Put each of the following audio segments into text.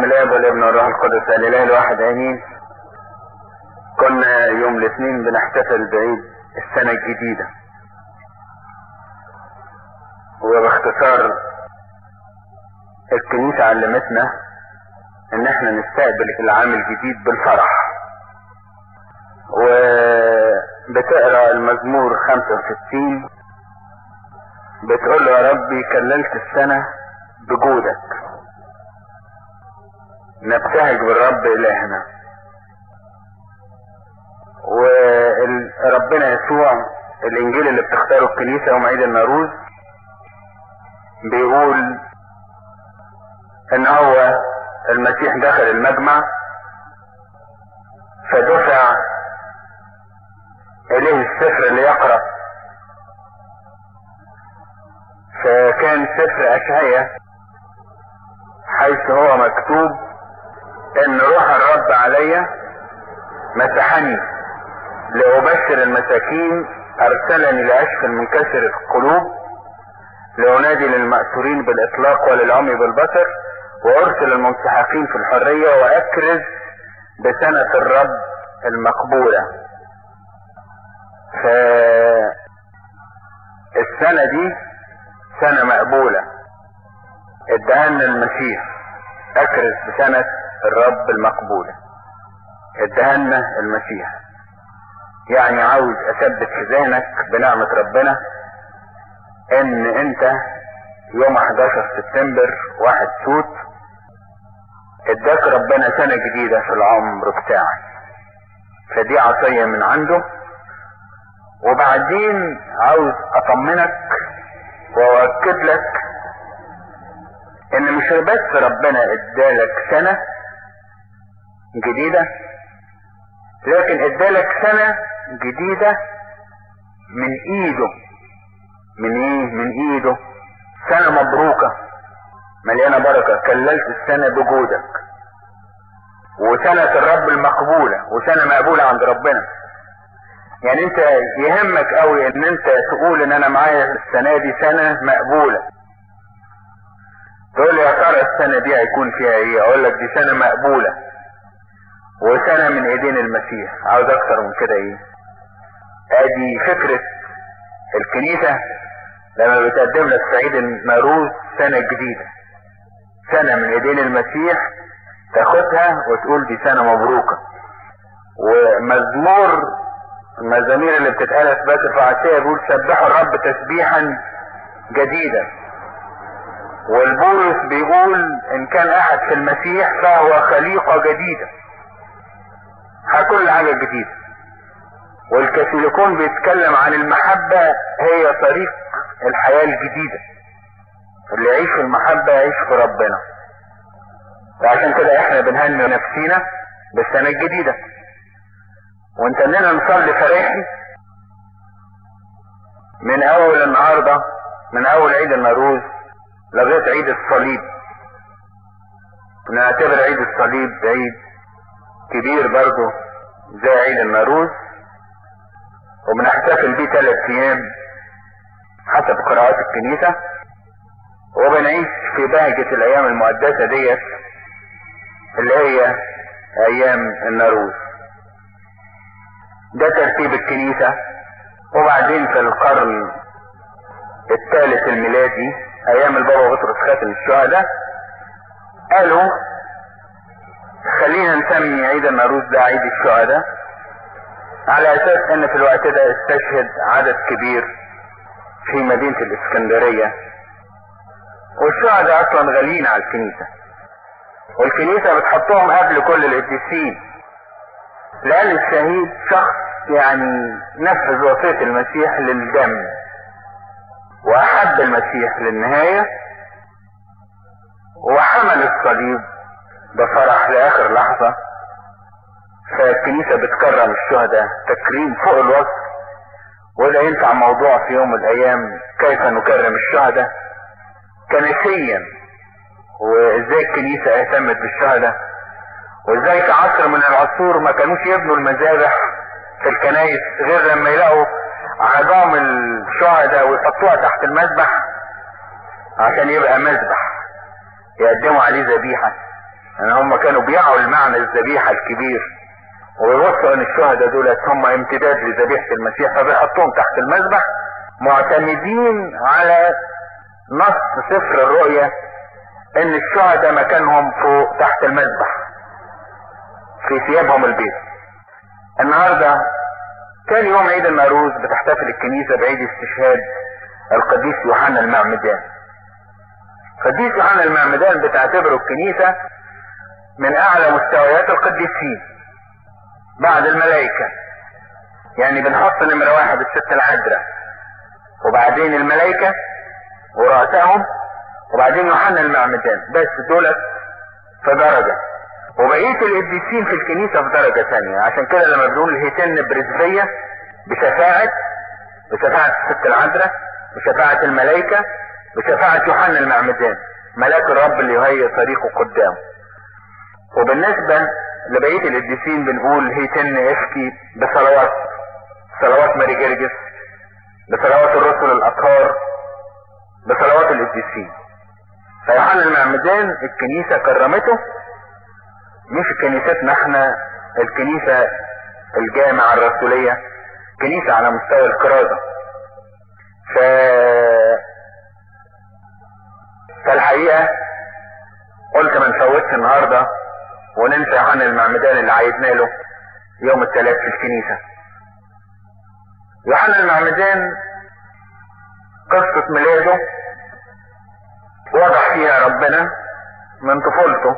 باسم الاب والابن والروح القدس الإله الواحد آمين. كنا يوم الاثنين بنحتفل بعيد السنة الجديدة. وباختصار الكنيسة علمتنا إن إحنا نستقبل العام الجديد بالفرح. وبتقرأ المزمور 65 بتقول له يا ربي كللت السنة بجودك. نبتهج بالرب إلهنا. وربنا يسوع الإنجيل اللي بتختاره الكنيسة يوم عيد النوروز بيقول إن هو المسيح دخل المجمع فدفع إليه السفر اللي يقرأ. فكان سفر أشعية حيث هو مكتوب إن روح الرب علي مسحني لأبشر المساكين أرسلني لأشفي المنكسر القلوب لأنادي للمأسورين بالإطلاق وللعمي بالبصر وأرسل المنسحقين في الحرية وأكرز بسنة الرب المقبولة. فالسنة دي سنة مقبولة. ادهن المسيح. أكرز بسنة الرب المقبولة ادهن المسيح يعني عاوز أثبت ذهنك بنعمة ربنا إن أنت يوم 11 سبتمبر واحد توت اداك ربنا سنة جديدة في العمر بتاعك. فدي عطية من عنده. وبعدين عاوز أطمنك وأؤكد لك إن مش بس ربنا ادالك سنة جديدة. لكن ادالك سنة جديدة من ايده. من إيه؟ من ايده. سنة مبروكة. مليانة بركة. كللت السنة بجودك وسنة الرب المقبولة. وسنة مقبولة عند ربنا. يعني انت يهمك قوي ان انت تقول ان أنا معايا السنة دي سنة مقبولة. تقول لي يا ترى السنة دي هيكون فيها إيه؟ أقول لك دي سنة مقبولة. وسنة من أيدين المسيح. عاوز أكتر من كده إيه؟ أدي فكرة الكنيسة لما بتقدم لك في عيد النوروز سنة جديدة. سنة من أيدين المسيح تاخدها وتقول دي سنة مبروكة. ومزمور المزامير اللي بتتقال في بات الفعاسية بيقول سبحوا الرب تسبيحا جديدا. والبولس بيقول إن كان أحد في المسيح فهو خليقة جديدة. كل حاجة جديدة. والكاثوليكون بيتكلم عن المحبة هي طريق الحياة الجديدة. اللي يعيش المحبة يعيش في ربنا. وعشان كده إحنا بنهني نفسينا بالسنة الجديدة. وانت اننا نصلي فريحي من أول النهاردة من أول عيد النوروز لغاية عيد الصليب. نعتبر عيد الصليب عيد كبير برضه زي عيد النوروز وبنحتفل بيه ثلاث أيام حسب قراءات الكنيسة وبنعيش في بهجة الأيام المقدسة ديت اللي هي أيام النوروز ده ترتيب الكنيسة. وبعدين في القرن الثالث الميلادي أيام البابا بطرس خاتم الشهداء قالوا خلينا نسمي عيد النوروز ده عيد الشهداء على أساس إن في الوقت ده استشهد عدد كبير في مدينة الإسكندرية. والشهداء أصلا غاليين على الكنيسة. والكنيسة بتحطهم قبل كل القديسين. لأن الشهيد شخص يعني نفذ وصية المسيح للدم. وأحب المسيح للنهاية. وحمل الصليب. بفرح لآخر لحظة. فالكنيسة بتكرم الشهداء تكريم فوق الوصف. وده ينفع موضوع في يوم من الأيام كيف نكرم الشهداء؟ كنسيا. وإزاي الكنيسة اهتمت بالشهداء؟ وإزاي في عصر من العصور ما كانوش يبنوا المذابح في الكنايس غير لما يلاقوا عظام الشهداء ويحطوها تحت المذبح؟ عشان يبقى مذبح يقدموا عليه ذبيحة. ان هم كانوا بيعوا المعنى الذبيحة الكبير ويوصوا إن الشهداء دولت هم امتداد لذبيحة المسيح فبيحطوهم تحت المذبح معتمدين على نص سفر الرؤيا إن الشهداء مكانهم فوق تحت المذبح في ثيابهم البيض النهارده تاني يوم عيد النوروز بتحتفل الكنيسة بعيد استشهاد القديس يوحنا المعمدان. قديس يوحنا المعمدان بتعتبره الكنيسة من أعلى مستويات القديسين بعد الملائكة. يعني بنحط نمرة واحد الست العذراء. وبعدين الملائكة ورؤسائهم وبعدين يوحنا المعمدان. بس دولت في درجة. وبقية القديسين في الكنيسة في درجة ثانية. عشان كده لما بنقول هيتن برزبية بشفاعة بشفاعة الست العذراء بشفاعة الملائكة بشفاعة يوحنا المعمدان. ملاك الرب اللي يهيئ طريقه قدامه. وبالنسبة لبقية القديسين بنقول هيتن إفكي بصلوات صلوات ماري جرجس بصلوات الرسل الاطهار بصلوات القديسين فيوحنا المعمدان الكنيسة كرمته مش كنيستنا إحنا الكنيسة الجامعة الرسولية كنيسة على مستوى الكرازة ف... فالحقيقة قلت ما نفوتش النهاردة. وننسى يوحنا المعمدان اللي عيدنا له يوم الثلاث في الكنيسة. يوحنا المعمدان قصة ميلاده وضح فيها ربنا من طفولته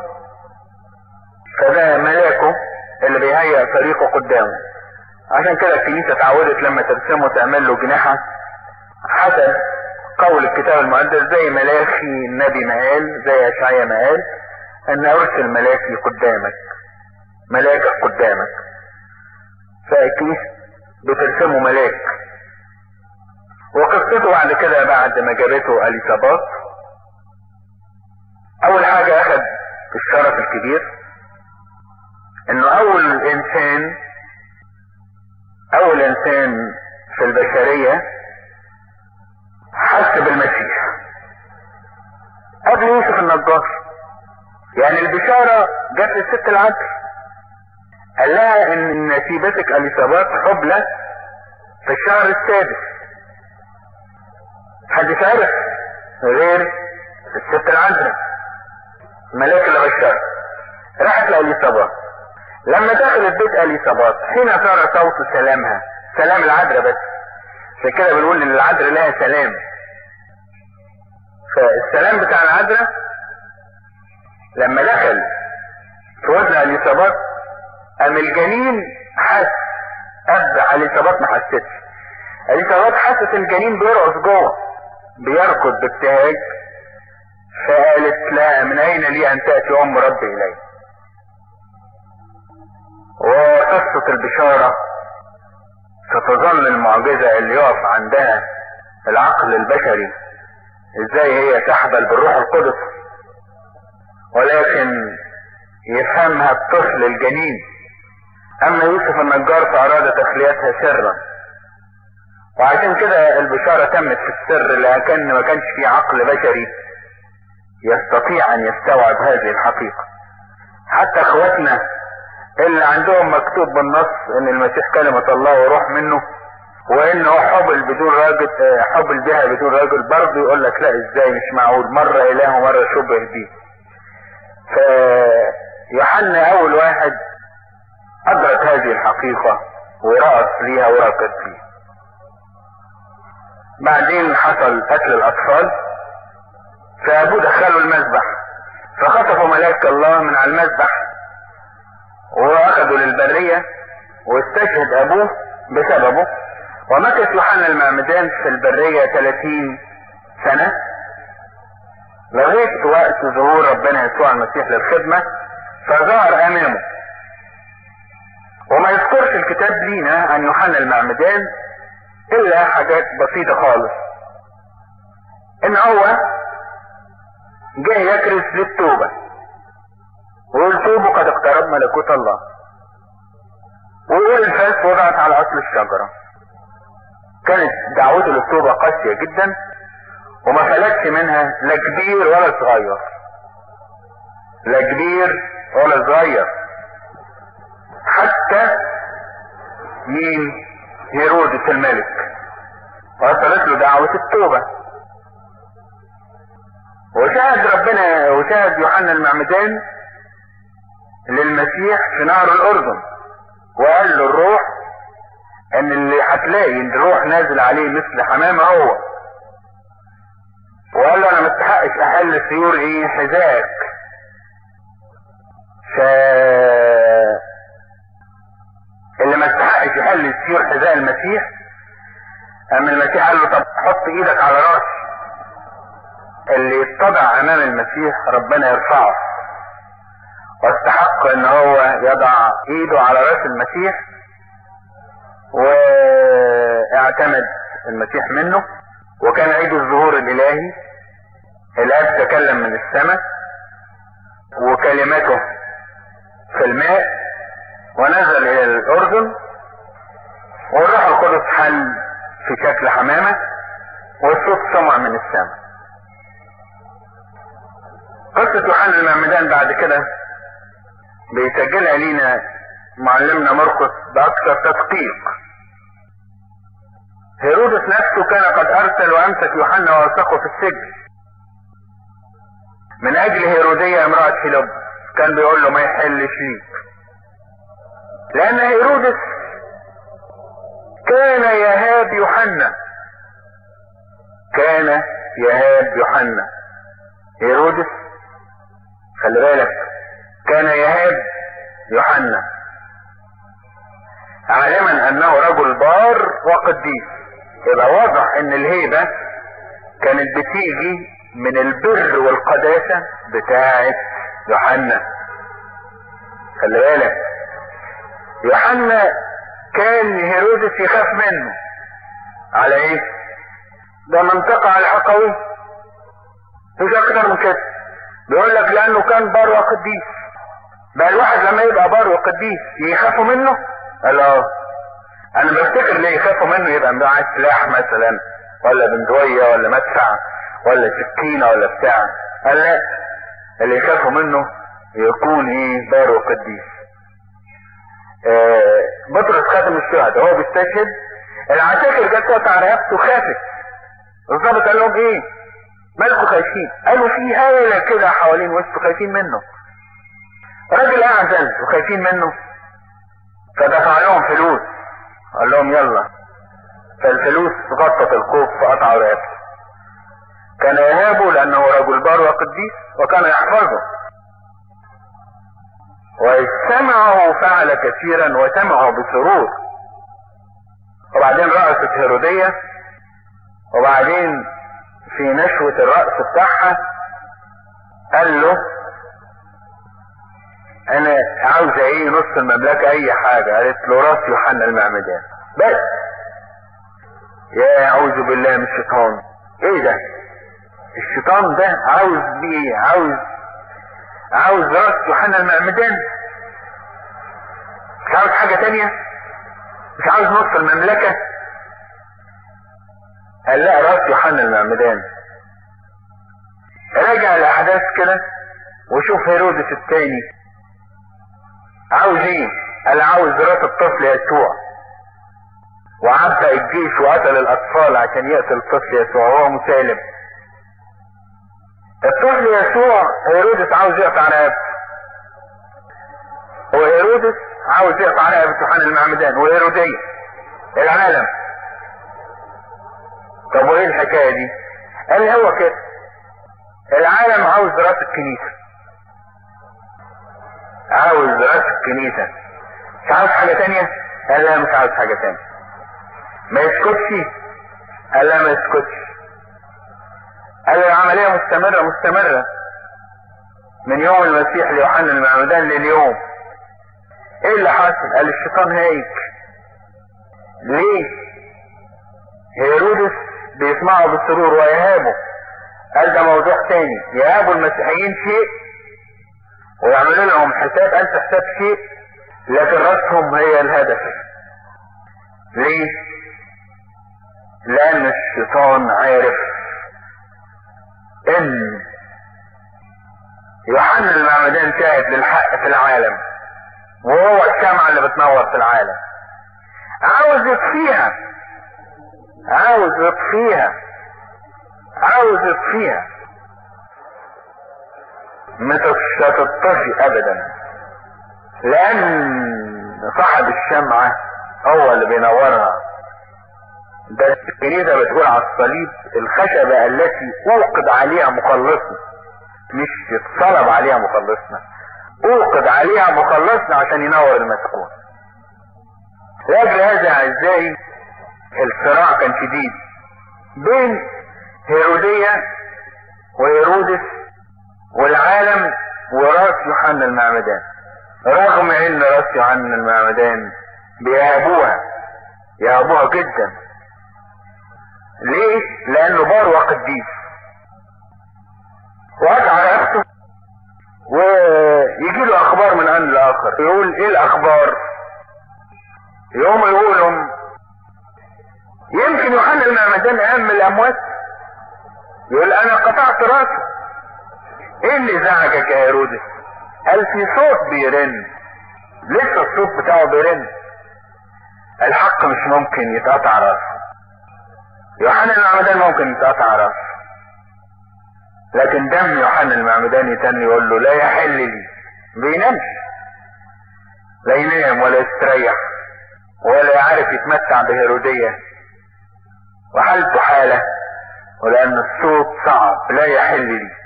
فده ملاكه اللي بيهيئ طريقه قدامه. عشان كده الكنيسة اتعودت لما ترسمه تعمل له جناحة. حسب قول الكتاب المقدس زي ملاخي النبي ما قال زي اشعيا ما قال أن أرسل ملاكي قدامك ملاكك قدامك. فالكنيسة بترسمه ملاك. وقصته بعد كده بعد ما جابته أليسابات. أول حاجة اخد الشرف الكبير إنه أول إنسان أول إنسان في البشرية حس بالمسيح قبل يوسف النجار يعني البشارة جت للست العدل. قال لها إن نسيبتك أليسابات حبلى في الشهر السادس. محدش عرف غير الست العذراء ملاك بشر راحت لاليصابات لما دخلت بيت اليصابات حين ترى صوت سلامها سلام العذراء بس. عشان كده بنقول إن العذراء لها سلام. فالسلام بتاع العذراء لما دخل في وزن اليصابات قام الجنين حس ابدا اليصابات ما حستش اليصابات حست الجنين بيرقص جوه بيركض بابتهاج فقالت لا من أين لي أن تأتي أم ربي الي وقصة البشارة ستظل المعجزة اللي يقف عندها العقل البشري إزاي هي تحبل بالروح القدس. ولكن يفهمها الطفل الجنين. أما يوسف النجار فأراد تخليتها سرا. وعشان كده البشارة تمت في السر لكن ما كانش في عقل بشري يستطيع أن يستوعب هذه الحقيقة. حتى أخواتنا اللي عندهم مكتوب بالنص إن المسيح كلمة الله وروح منه وإنه حبل بدون راجل حبل بها بدون راجل برضه يقول لك لا إزاي مش معقول؟ مرة إله ومرة شبه بيه. فيوحنا أول واحد أدرك هذه الحقيقة ورأت ليها ورقت ليها بعدين حصل قتل الأطفال فأبوه دخلوا المذبح فخطفوا ملاك الله من على المذبح وأخذوا للبرية واستشهد أبوه بسببه. ومكث يوحنا المعمدان في البرية 30 سنة. لغاية وقت ظهور ربنا يسوع المسيح للخدمة فظهر أمامه. وما يذكرش الكتاب لينا عن يوحنا المعمدان إلا حاجات بسيطة خالص. إن هو جاي يكرس للتوبة ويقول توبوا قد اقترب ملكوت الله. ويقول الفاس وضعت على اصل الشجرة. كانت دعوته للتوبة قاسية جدا. وما فلتش منها لا كبير ولا صغير. لا كبير ولا صغير. حتى مين؟ هيرودس الملك. وصلت له دعوة التوبة. وشاهد ربنا وشاهد يوحنا المعمدان للمسيح في نهر الأردن. وقال له الروح إن اللي هتلاقي الروح نازل عليه مثل حمامة هو. وقال له أنا ما استحقش احل سيور إيه حذاك. ف اللي ما استحقش يحل سيور حذاء المسيح أما المسيح قال له طب حط إيدك على راسي اللي يتضع أمام المسيح ربنا يرفعه. واستحق إن هو يضع إيده على رأس المسيح واعتمد المسيح منه. وكان عيد الظهور الإلهي. الآب تكلم من السماء وكلمته في الماء ونزل إلى الأردن والروح القدس حل في شكل حمامة والصوت سمع من السماء. قصة يوحنا المعمدان بعد كده بيسجلها لينا معلمنا مرقس بأكثر تدقيق. هيرودس نفسه كان قد أرسل وأمسك يوحنا وألصقه في السجن. من أجل هيرودية امرأة فيلب كان بيقول له ما يحلش ليك. لأن هيرودس كان يهاب يوحنا. كان يهاب يوحنا. هيرودس خلي بالك كان يهاب يوحنا. عالما أنه رجل بار وقديس. يبقى واضح إن الهيبة كانت بتيجي من البر والقداسة بتاعة يوحنا. خلي بالك. يوحنا كان هيرودس يخاف منه. على إيه؟ ده منطقة على الحقوي. مش أكتر من كده. بيقول لك لأنه كان بار وقديس. بقى الواحد لما يبقى بار وقديس يخافوا منه؟ قال آه. أنا بفتكر ليه يخافوا منه يبقى معاه سلاح مثلا ولا بندوية ولا مدفع ولا سكينة ولا بتاع. قال لا اللي يخافوا منه يكون إيه؟ بار وقديس آه بطرس خاتم الشهداء هو بيستشهد. العساكر جت تقطع رقبته خافت. الظابط قال لهم إيه؟ مالكوا خايفين؟ قالوا في هالة كده حوالين وسطه خايفين منه. راجل أعزل وخايفين منه. فدفع لهم فلوس. قال لهم يلا. فالفلوس غطت الخوف فقطعوا رقبته كان يهابه لأنه رجل بار وقديس وكان يحفظه. وسمعه فعل كثيرا وسمعه بسرور. وبعدين رأست هيرودية. وبعدين في نشوة الرأس بتاعها قال له أنا عاوزة إيه نص المملكة أي حاجة. قالت له رأس يوحنا المعمدان. بس. يا أعوذ بالله من الشيطان. إيه ده؟ الشيطان ده عاوز بيه؟ عاوز عاوز رأس يوحنا المعمدان. مش عاوز حاجة تانية؟ مش عاوز نص المملكة؟ قال لا رأس يوحنا المعمدان. راجع الأحداث كده وشوف هيرودس التاني. عاوز إيه قال عاوز راس الطفل يسوع. وعبأ الجيش وقتل الاطفال عشان يقتل الطفل يسوع وهو مسالم. الطفل يسوع هيرودس عاوز يقطع رقبته. وهيرودس عاوز يقطع رقبة يوحنا المعمدان وهيرودية. العالم. طب وإيه الحكاية دي؟ قال هو كده. العالم عاوز راس الكنيسة عاوز رأس الكنيسة مش عاوز حاجة تانية؟ قال لا مش عاوز حاجة تانية ما يسكتش؟ قال لا ما يسكتش. قال العملية مستمرة مستمرة. من يوم المسيح ليوحنا المعمدان لليوم. إيه اللي حصل قال الشيطان هيك. ليه؟ هيرودس بيسمعوا بالسرور ويهابوا قال ده موضوع تاني. يهابوا المسيحيين شيء ويعملوا لهم حساب انت حساب شيء لكن رأسهم هي الهدف. ليه؟ لأن الشيطان عارف إن يوحنا المعمدان شاهد للحق في العالم وهو الشمعة اللي بتنور في العالم. عاوز يطفيها. عاوز يطفيها. عاوز يطفيها. مش هتطفي ابدا. لأن صاحب الشمعة هو اللي بينورها ده الكنيسة بتقول على الصليب الخشبة التي أوقد عليها مخلصنا. مش اتصلب عليها مخلصنا. أوقد عليها مخلصنا عشان ينور المسكون. لاجل هذا أعزائي الصراع كان شديد. بين هيرودية وهيرودس والعالم وراس يوحنا المعمدان. رغم ان راس يوحنا المعمدان بيهابوها يهابوها جدا. ليه؟ لأنه بار قديس وقطع راسه ويجي له أخبار من ان لاخر يقول إيه الأخبار؟ يوم يقولهم يمكن يوحنا المعمدان قام من الأموات. يقول أنا قطعت رأسه. إيه اللي زعجك يا هيرودس قال في صوت بيرن. لسه الصوت بتاعه بيرن. الحق مش ممكن يتقطع رأسه. يوحنا المعمدان ممكن يتقطع رأسه. لكن دم يوحنا المعمدان تاني يقول له لا يحل لي. بينامش. لا ينام ولا يستريح. ولا يعرف يتمتع بهيرودية. وحالته حالة. ولأن الصوت صعب. لا يحل لي.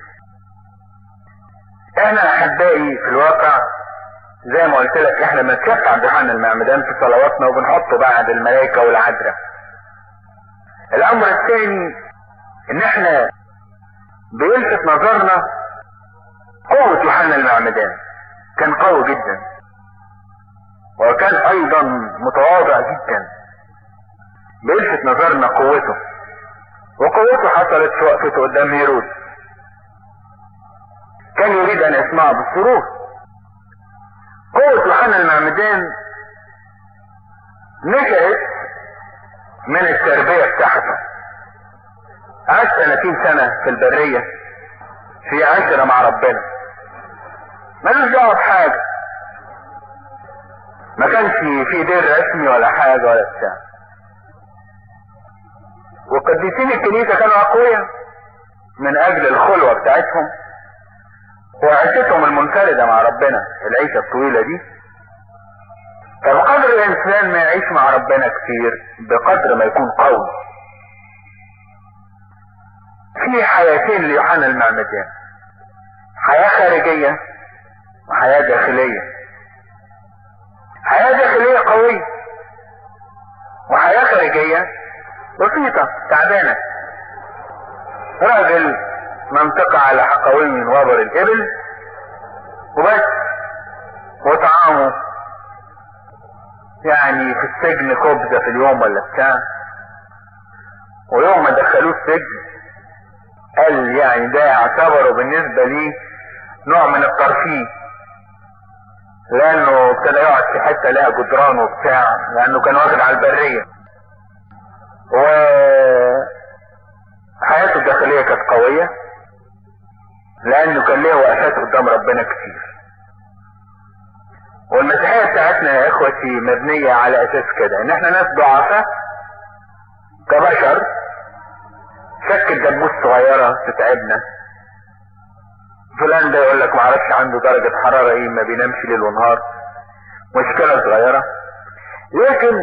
إحنا أحبائي في الواقع زي ما قلت لك إحنا بنتشفع بيوحنا المعمدان في صلواتنا وبنحطه بعد الملائكة والعذراء. الأمر الثاني إن إحنا بيلفت نظرنا قوة يوحنا المعمدان. كان قوي جدا. وكان أيضا متواضع جدا. بيلفت نظرنا قوته. وقوته حصلت في وقفته قدام هيرود. كان يريد أن يسمعه بالسرور قوة يوحنا المعمدان نشأت من التربية بتاعته عاش 30 سنة في البرية في عشرة مع ربنا. ملوش دعوة بحاجة. ما كانش في دير رسمي ولا حاجة ولا بتاع. وقديسين الكنيسة كانوا أقوياء من أجل الخلوة بتاعتهم. وعيشتهم المنفردة مع ربنا العيشة الطويلة دي. فبقدر الإنسان ما يعيش مع ربنا كتير؟ بقدر ما يكون قوي. في حياتين ليوحنا المعمدان حياة خارجية وحياة داخلية. حياة داخلية قوية وحياة خارجية بسيطة تعبانة. راجل منطقة على حقوي من وبر الإبل وبس. وطعامه يعني في السجن كبزة في اليوم ولا بتاع ويوم ما دخلوه السجن قال يعني ده اعتبره بالنسبة لي نوع من الترفيه لأنه ابتدى يقعد في حتة لها جدران وبتاع لأنه كان واخد على البرية. و حياته الداخلية كانت قوية. لأنه كان ليه وقفات قدام ربنا كتير. والمسيحية بتاعتنا يا إخوتي مبنية على أساس كده إن إحنا ناس ضعفاء كبشر شك الدبوس صغيرة تتعبنا. فلان ده يقول لك معرفش عنده درجة حرارة إيه ما بينامش ليل ونهار. مشكلة صغيرة. لكن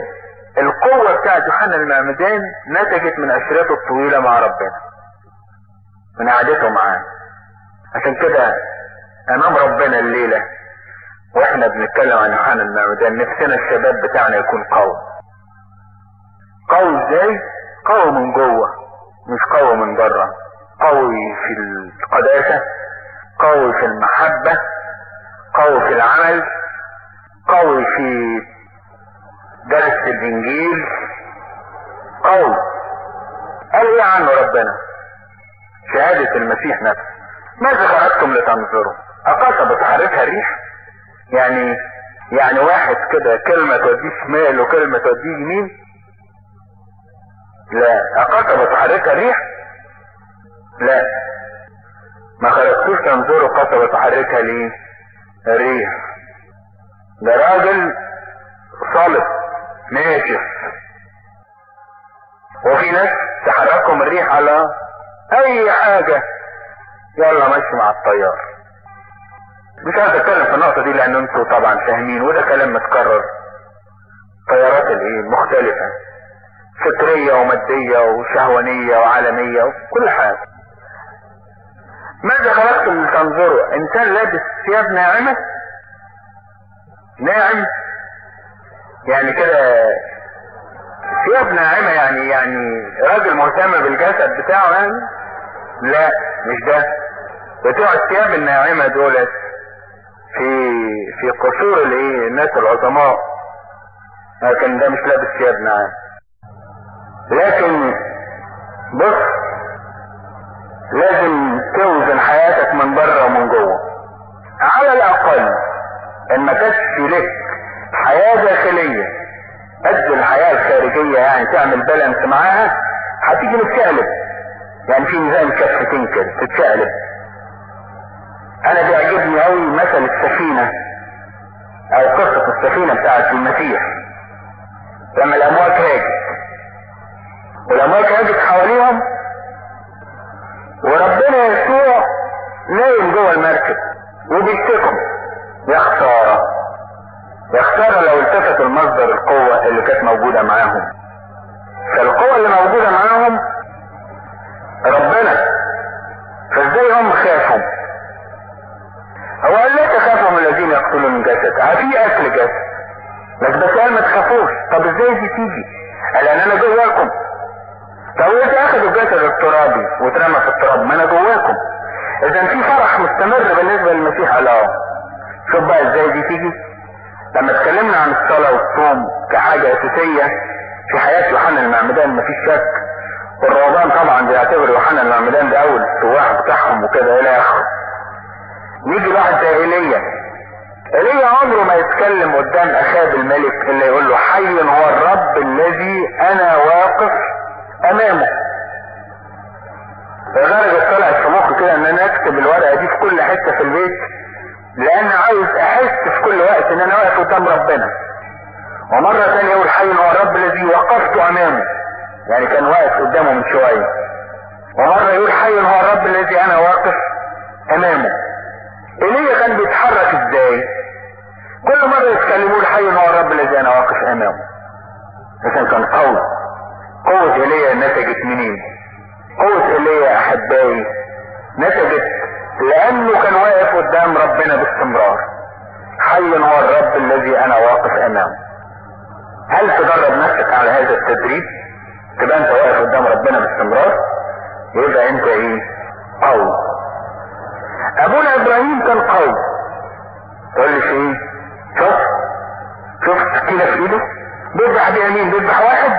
القوة بتاعت يوحنا المعمدان نتجت من عشرته الطويلة مع ربنا من قعدته معاه. عشان كده أمام ربنا الليلة وإحنا بنتكلم عن يوحنا المعمدان نفسنا الشباب بتاعنا يكون قوي. قوي إزاي؟ قوي من جوه مش قوي من بره. قوي في القداسة قوي في المحبة قوي في العمل قوي في درس الإنجيل. قوي. قال إيه عنه ربنا؟ شهادة المسيح نفسه. ماذا خرجتم لتنظروا؟ اقصى بتحركها الريح يعني يعني واحد كده كلمة توديه شمال وكلمة توديه يمين لا. أقصى بتحركها الريح لا. ما خلقتوش تنظروا قصبة تحركها ليه؟ الريح ده راجل صلب ناشف. وفي ناس تحركهم الريح على أي حاجة. يلا ماشي مع الطيار. مش عايز أتكلم في النقطة دي لأن أنتوا طبعا فاهمين وده كلام متكرر. طيارات الايه مختلفة. فكرية ومادية وشهوانية وعالمية وكل حاجة. ماذا خلقتم لتنظروا انسان لابس ثياب ناعمة؟ ناعم؟ يعني كده ثياب ناعمة يعني يعني راجل مهتم بالجسد بتاعه يعني؟ لا مش ده. بتوع الثياب الناعمة دولت في في قصور الايه؟ الناس العظماء. لكن ده مش لابس ثياب ناعم. لكن بص لازم توزن حياتك من بره ومن جوه. على الأقل إن ما كانش لك حياة داخلية. قد الحياة الخارجية يعني تعمل بالانس معاها هتيجي متشقلب. يعني في نظام كفتين كده تتشقلب. أنا بيعجبني قوي مثل السفينة أو قصة السفينة بتاعت المسيح. لما الأمواج هاجت. والأمواج هاجت حواليهم وربنا يسوع نايم جوه المركب وبيشتكوا يا خسارة. يا خسارة لو التفتوا المصدر القوة اللي كانت موجودة معاهم. فالقوة اللي موجودة معاهم ربنا. فازاي هم خافوا؟ الذين يقتلون الجسد في أكل جسد. بس قال ما تخافوش. طب إزاي دي تيجي؟ قال ان أنا جواكم. طب إذا أخذوا الجسد الترابي واترمى في التراب ما أنا جواكم. إذا في فرح مستمر بالنسبة للمسيح آه شوف بقى إزاي دي تيجي. لما اتكلمنا عن الصلاة والصوم كحاجة أساسية في حياة يوحنا المعمدان مفيش شك. والروضان طبعا بيعتبر يوحنا المعمدان ده أول السواح بتاعهم وكده إلى آخره. يجي واحد زي ايليا ايليا عمره ما يتكلم قدام اخاب الملك إلا يقول له حي هو الرب الذي أنا واقف أمامه. لدرجة طلعت في مخي كده إن أنا أكتب الورقة دي في كل حتة في البيت لأن عاوز أحس في كل وقت إن أنا واقف قدام ربنا. ومرة تانية يقول حي هو الرب الذي وقفت أمامه. يعني كان واقف قدامه من شوية. ومرة يقول حي هو الرب الذي أنا واقف أمامه. ايليا كان بيتحرك إزاي؟ كل مرة يتكلموا حي هو الرب الذي أنا واقف أمامه. لكن كان قوي قوة ايليا نتجت منين قوة ايليا يا أحبائي. نتجت لأنه كان واقف قدام ربنا باستمرار. حي هو الرب الذي أنا واقف أمامه. هل تدرب نفسك على هذا التدريب؟ تبقى أنت واقف قدام ربنا باستمرار؟ يبقى أنت إيه؟ قوي. أبونا إبراهيم كان قوي. تقول لي إيه شوف شوف سكينة في إيده بيذبح بيمين بيذبح واحد.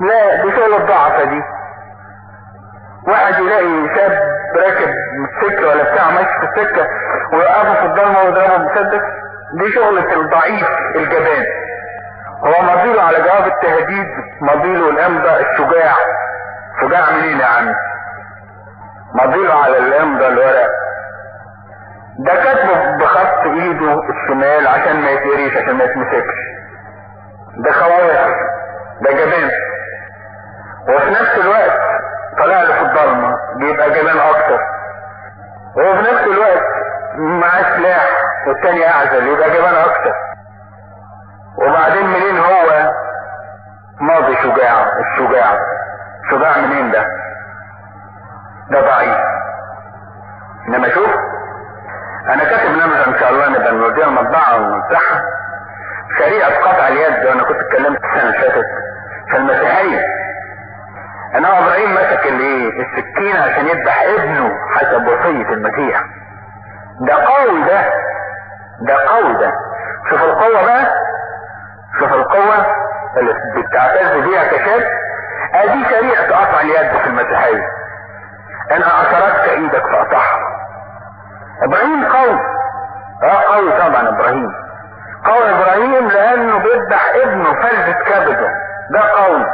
لا دي شغل الضعفة دي. واحد يلاقي شاب راكب سكة ولا بتاع ماشي في السكة ويوقفه في الضلمة ويضربه بمسدس دي شغلة الضعيف الجبان. هو مضيله على جواب التهديد مضيله الامضى الشجاع. شجاع منين يا عم؟ مضيله على الامضى الورق. ده كاتبه بخط ايده الشمال عشان ما يتقريش عشان ما يتمسكش. ده خواف ده جبان. وفي نفس الوقت طلع له في الضلمة بيبقى جبان أكتر. وفي نفس الوقت معاه سلاح والتاني أعزل يبقى جبان أكتر. وبعدين منين هو؟ ماضي شجاع الشجاع. شجاع منين ده؟ ده ضعيف. إنما شوف أنا كاتب نمذجه ان شاء الله نبقى نوديها المطبعه ونمسحها شريعة قطع اليد وأنا كنت اتكلمت السنة اللي فاتت. في المسيحية. انما إبراهيم مسك الايه السكينه عشان يذبح ابنه حسب وصية المسيح. ده قوي ده. ده قوي ده. شوف القوة بقى. شوف القوة اللي بتعتز بيها كشاب أدي شريعة قطع اليد في المسيحية. ان اعترضت إيدك فاقطعها إبراهيم قوي. آه قوي طبعا إبراهيم. قوي إبراهيم لأنه بيذبح ابنه فلذة كبده. ده قوي.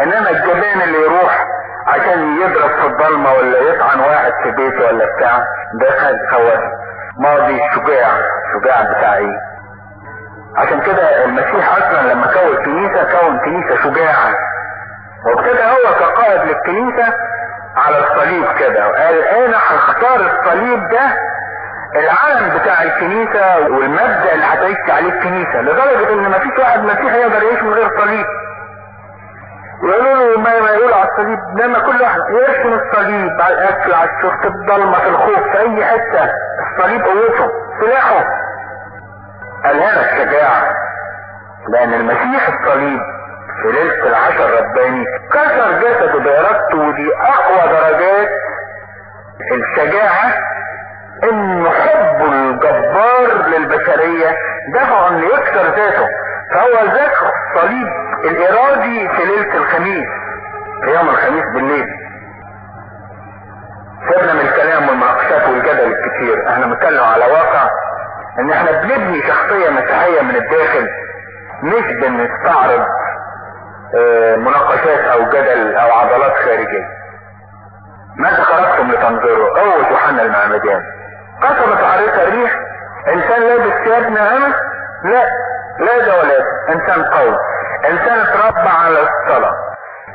إنما الجبان اللي يروح عشان يضرب في الضلمة ولا يطعن واحد في بيته ولا بتاع ده خد خواف ماضي شجاع. شجاع بتاع إيه؟ عشان كده المسيح أصلا لما كون كنيسة كون كنيسة شجاعة. وابتدى هو كقائد للكنيسة على الصليب كده. وقال أنا هختار الصليب ده العلم بتاع الكنيسة والمبدأ اللي هتعيش عليه الكنيسة لدرجة إن مفيش واحد مسيحي يقدر يعيش من غير صليب. يقولوا له ما, يقول على الصليب لما كل واحد يرسم الصليب على الأكل على الشرب في الضلمة في الخوف في أي حتة. الصليب قوته سلاحه. الهنا الشجاعة لأن المسيح الصليب في ليله العشر رباني. كسر جسده بارادته ودي أقوى درجات الشجاعة إن حبه الجبار للبشرية دفعه انه يكسر ذاته. فهو ذكر الصليب الإرادي في ليلة الخميس في يوم الخميس بالليل. سيبنا من الكلام والمناقشات والجدل الكتير. إحنا بنتكلم على واقع إن إحنا بنبني شخصية مسيحية من الداخل مش بنستعرض مناقشات أو جدل أو عضلات خارجية. ماذا خرجتم لتنظروا قوة يوحنا المعمدان. قصبت عريقة الريح. إنسان لابس ثياب ناعمة لا. لا ده ولا إنسان قوي. إنسان اتربى على الصلاة.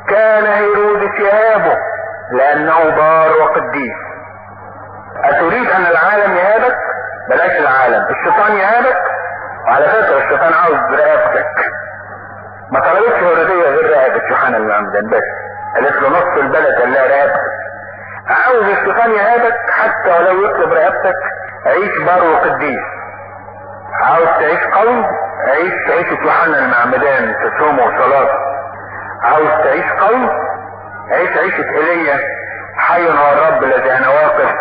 كان هيرودس يهابه لأنه بار وقديس. أتريد أن العالم يهابك؟ بلاش العالم. الشيطان يهابك؟ وعلى فكرة الشيطان عاوز رقبتك. ما طلبتش هردية غير رقبة يوحنا المعمدان بس قالت له نص البلد قال لها رقبتك عاوز الشيطان يهابك حتى ولو يطلب رقبتك عيش بار وقديس. عاوز تعيش قوي؟ عيش عيشة يوحنا المعمدان في صومه وصلاته عاوز تعيش قوي؟ عيش عيشة ايليا حي هو الرب الذي أنا واقف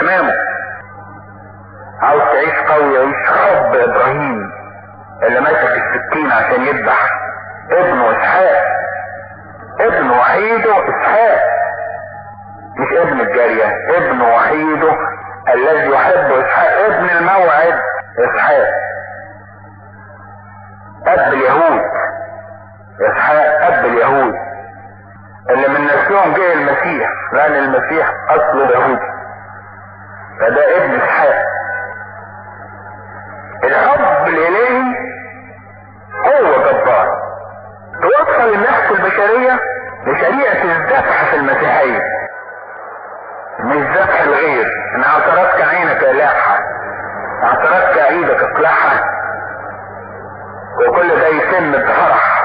أمامه. عاوز تعيش قوي عيش حب إبراهيم اللي مسك السكين عشان يذبح. ابنه إسحاق. ابن وحيده اسحاق مش ابن الجارية ابن وحيده الذي يحب إسحاق. ابن الموعد إسحاق. أب اليهود. إسحاق أب اليهود. اللي من نسلهم جه المسيح لأن المسيح اصله يهودي فده ابن إسحاق. الحب الإلهي البشرية لشريعة الذبح في المسيحية مش ذبح الغير. ان اعترضك عينك الاحها اعترضك إيدك اقلعها وكل ده يتم بفرح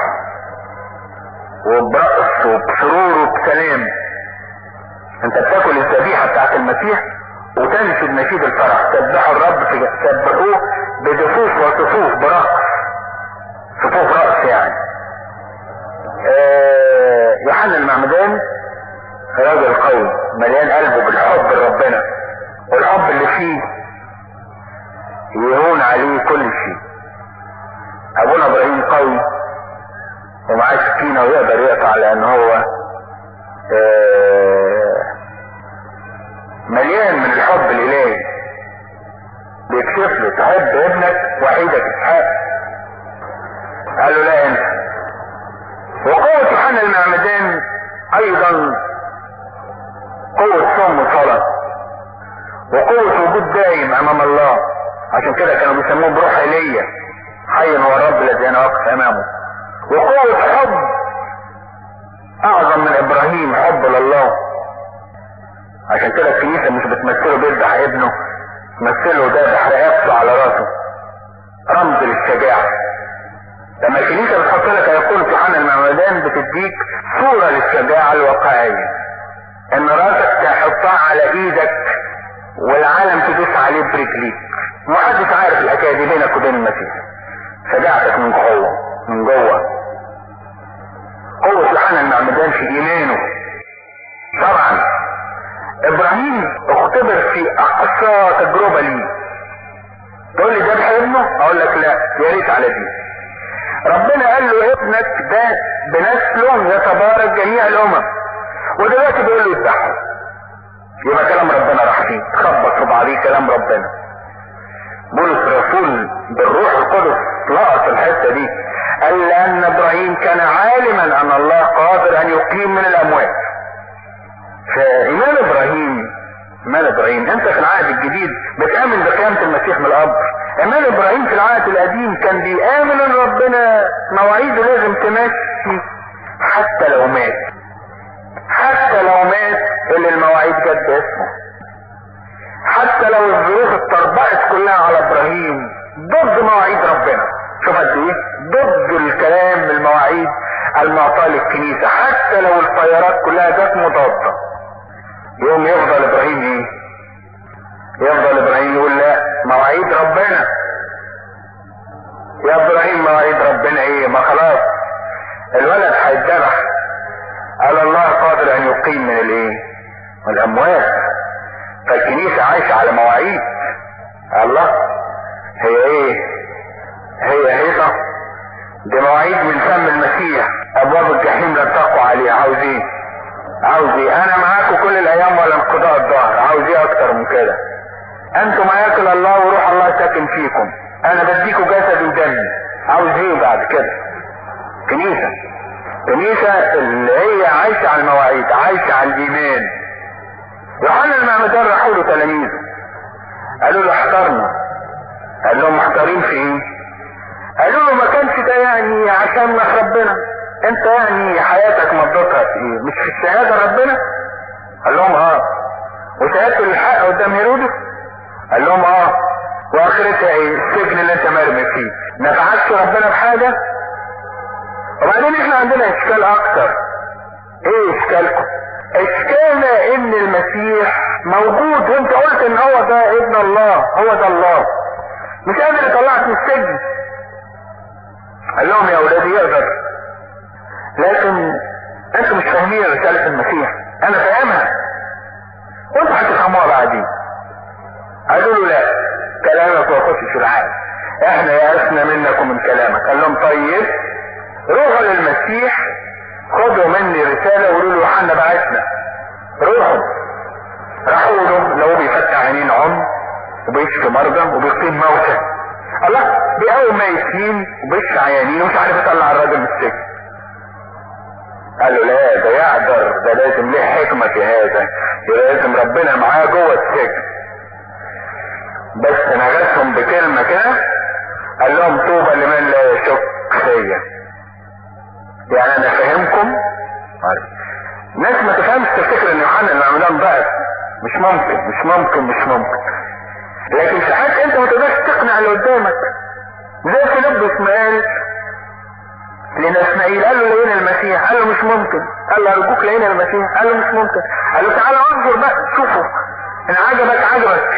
وبرقص وبسرور وبسلام. أنت بتاكل الذبيحة بتاعت المسيح وتنشد نشيد الفرح. سبحوا الرب سبحوه بدفوف وصفوف برقص. صفوف رقص يعني. يوحنا المعمدان راجل قوي مليان قلبه بالحب لربنا والحب اللي فيه تجربة ليه تقول لي ذبح ابنه أقول لك لا يا ريت على دي. ربنا قال له ابنك ده بنسله يتبارك جميع الأمم. ودلوقتي بيقول له يذبحه يبقى كلام ربنا راح فيه. تخبط في بعضيه كلام ربنا. بولس الرسول بالروح القدس لقط الحتة دي. قال لأن إبراهيم كان عالما أن الله قادر أن يقيم من الأموات. فإيمان إبراهيم إيمان إبراهيم؟ أنت في العهد الجديد بتآمن بقيامة المسيح من القبر. إيمان إبراهيم في العهد القديم كان بيآمن إن ربنا مواعيده لازم تمشي حتى لو مات. حتى لو مات اللي المواعيد جت باسمه. حتى لو الظروف اتطربقت كلها على إبراهيم. ضد مواعيد ربنا. شوف قد إيه؟ ضد الكلام المواعيد المعطاة للكنيسة. حتى لو الطيارات كلها جت مضادة. يوم يفضل إبراهيم إيه؟ يفضل إبراهيم يقول لا مواعيد ربنا. يا إبراهيم مواعيد ربنا إيه؟ ما خلاص الولد هيتذبح. قال الله قادر أن يقيم من الإيه؟ من الأموات. فالكنيسة عايشة على مواعيد. الله هي إيه؟ هي هيصة. دي مواعيد من فم المسيح. أبواب الجحيم لا تقوى عليها. عاوز إيه عاوز إيه أنا معاكم كل الأيام ولا انقضاء الظهر عاوز إيه أكتر من كده؟ أنتم هياكل الله وروح الله ساكن فيكم. أنا بديكوا جسد ودم عاوز إيه بعد كده؟ كنيسة. كنيسة اللي هي عايشة على المواعيد عايشة على الإيمان. يوحنا المعمدان راحوا له تلاميذه. قالوا له احترنا. قال لهم محتارين في إيه؟ قالوا له ما كانش ده يعني عشان ربنا. انت يعني حياتك مضتها في إيه؟ مش في الشهادة ربنا؟ قال لهم آه. وشهادة الحق قدام هيرودس؟ قال لهم آه. واخرتها إيه؟ السجن اللي أنت مرمي فيه. نفعتش ربنا بحاجة؟ وبعدين إحنا عندنا إشكال أكتر. إيه إشكالكم؟ اشكالنا إن المسيح موجود. وأنت قلت إن هو ده ابن الله. هو ده الله. مش قادر يطلعك من السجن. قال لهم يا أولادي يقدر. لكن أنتوا مش فاهمين رسالة المسيح. أنا فاهمها. وانتوا هتفهموها بعدين. قالوا له لا كلامك ما في العالم. إحنا يأسنا منك ومن كلامك. قال لهم طيب روحوا للمسيح خدوا مني رسالة وقولوا له يوحنا بعتنا روحوا. راحوا له لو بيفتح عينين عم وبيشفي مرضى وبيقيم موتى. الله بيقوم ميتين وبيشفي عيانين ومش عارف يطلع الراجل من السجن. قال له لا ده يعذر ده لازم ليه حكمة في هذا. لازم ربنا معاه جوه السجن بس نغسهم بكلمة كده قال لهم طوبى لمن لا يشك فيا يعني أنا فاهمكم ناس ما تفهمش تفتكر إن يوحنا المعمدان ضعف مش ممكن مش ممكن مش ممكن. لكن ساعات أنت ما تقدرش تقنع اللي قدامك. زي فيلبس ما قال لنسمائيل قال له لقينا المسيح. قال له مش ممكن. قال له أرجوك لقينا المسيح. قال له مش ممكن. قال له تعالى انظر بقى. شوفه. إن عجبك عجبك.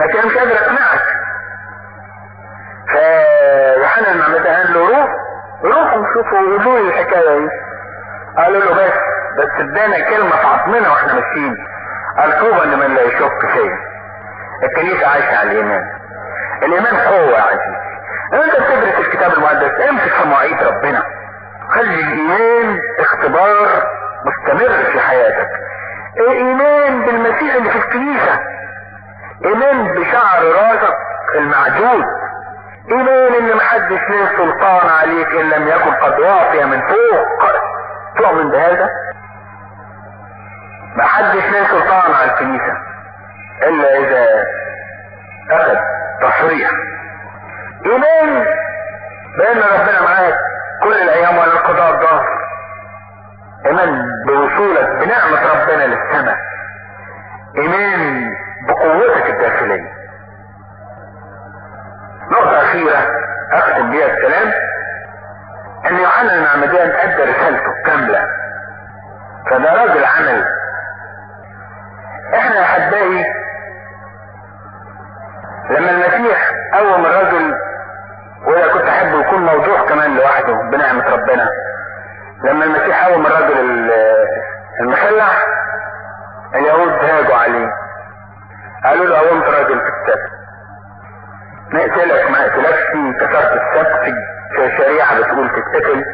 لكن أنا مش قادر اقنعك فيوحنا المعمدان قال له روح روحوا شوفوا وقولوا لي الحكاية دي. قالوا له بس بس ادانا كلمة في عظمنا وإحنا ماشيين. قال طوبى لمن لا يشك فيا الكنيسة عايشة على الإيمان. الإيمان قوة يا عزيزي انت بتدرس الكتاب المقدس؟ امسك في مواعيد ربنا؟ خلي الإيمان اختبار مستمر في حياتك. إيمان بالمسيح اللي في الكنيسة؟ إيمان بشعر راسك المعجود إيمان إن محدش له سلطان عليك إن لم يكن قد واقع من فوق. تؤمن بهذا؟ محدش له سلطان على الكنيسة إلا إذا أخذ تصريح ايمان بان ربنا معاك كل الأيام ولا القضاء الظهر ايمان بوصولك بنعمة ربنا للسماء. ايمان بقوتك الداخلية. نقطة أخيرة أختم بيها الكلام. إن يوحنا المعمدان أدى رسالته كاملة. فده راجل عمل. إحنا يا أحبائي لما المسيح لما المسيح قوم الرجل المخلع. اليهود هاجوا عليه. قالوا له قومت راجل في السبت. نقتلك ما قتلكش كسرت السبت في شريعة بتقول تتقتل.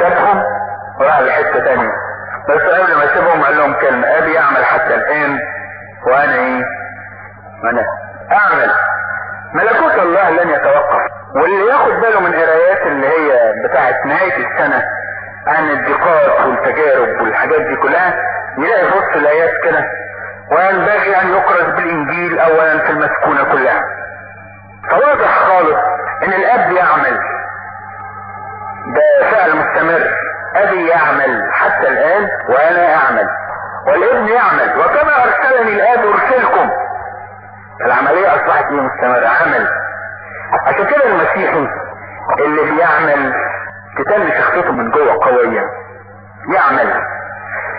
سابهم وراح لحتة تانية. بس قبل ما سيبهم قال لهم كلمة. أبي يعمل حتى الآن وأنا إيه؟ وأنا أعمل. ملكوت الله لن يتوقف. واللي ياخد باله من قرايات اللي هي بتاعت نهاية السنة عن الضيقات والتجارب والحاجات دي كلها يلاقي في وسط الآيات كده وينبغي أن يكرز بالإنجيل اولا في المسكونة كلها. فواضح خالص إن الأب يعمل. ده فعل مستمر. أبي يعمل حتى الآن وأنا أعمل. والابن يعمل. وكما أرسلني الآب أرسلكم. العملية أصبحت مستمرة. عمل عشان كده المسيحي اللي بيعمل تتم شخصيته من جوه قوية يعمل.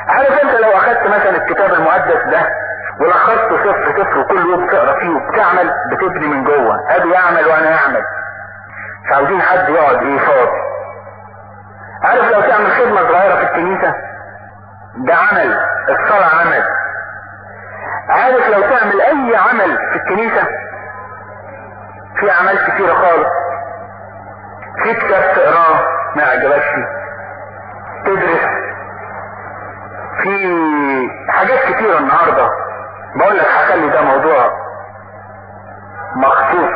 عارف أنت لو اخدت مثلا الكتاب المقدس ده ولخصته صفر صفر وكل يوم تقرأ فيه وبتعمل بتبني من جوه. أبي يعمل وأنا أعمل. فعاوزين حد يقعد إيه فاضي. عارف لو تعمل خدمة صغيرة في الكنيسة؟ ده عمل. الصلاة عمل. عارف لو تعمل أي عمل في الكنيسة؟ في أعمال كتيرة خالص. في كتاب تقراه. ما عجبكش. تدرس. في حاجات كتيرة النهاردة. بقول لك هخلي ده موضوع مخصوص.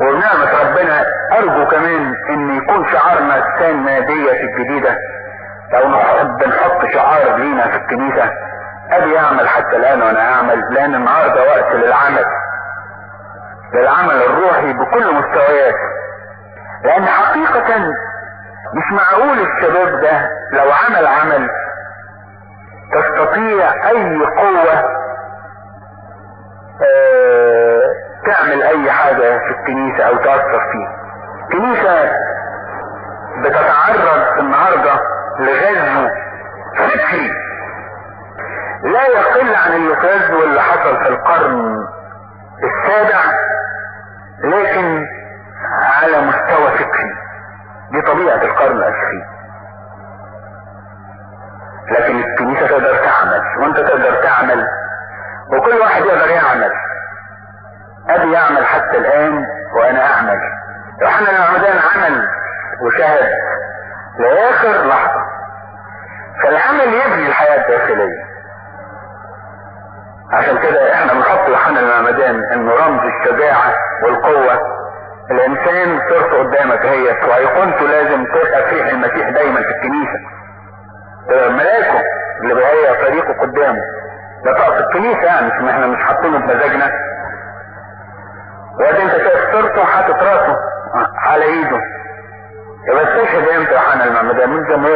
وبنعمة ربنا أرجو كمان إن يكون شعارنا السنة ديت الجديدة. لو نحب نحط شعار لينا في الكنيسة. أبي يعمل حتى الآن وأنا أعمل لأن النهاردة وقت للعمل. للعمل الروحي بكل مستوياته لأن حقيقة مش معقول الشباب ده لو عمل عمل تستطيع أي قوة آه تعمل أي حاجة في الكنيسة أو تأثر فيه. كنيسة بتتعرض النهاردة لغزو فكري لا يقل عن الغزو اللي حصل في القرن السابع لكن على مستوى فكري دي طبيعة القرن العشرين. لكن الكنيسة تقدر تعمل وأنت تقدر تعمل وكل واحد يقدر يعمل. أبي يعمل حتى الآن وأنا أعمل. يوحنا المعمدان عمل وشهد لآخر لحظة. فالعمل يبني الحياة الداخلية. عشان كده إحنا بنحط يوحنا المعمدان إنه رمز الشجاعة والقوة الإنسان صرت قدامك هي وايقونته لازم تبقى فيه المسيح دايما في الكنيسة. ملاكه اللي بيهيئ طريقه قدامه. ده طاقة الكنيسة يعني مش إحنا مش حاطينه بمزاجنا. وادي أنت شايف صورته حاطط راسه على إيده. يبقى استشهد إمتى يوحنا المعمدان من زمان.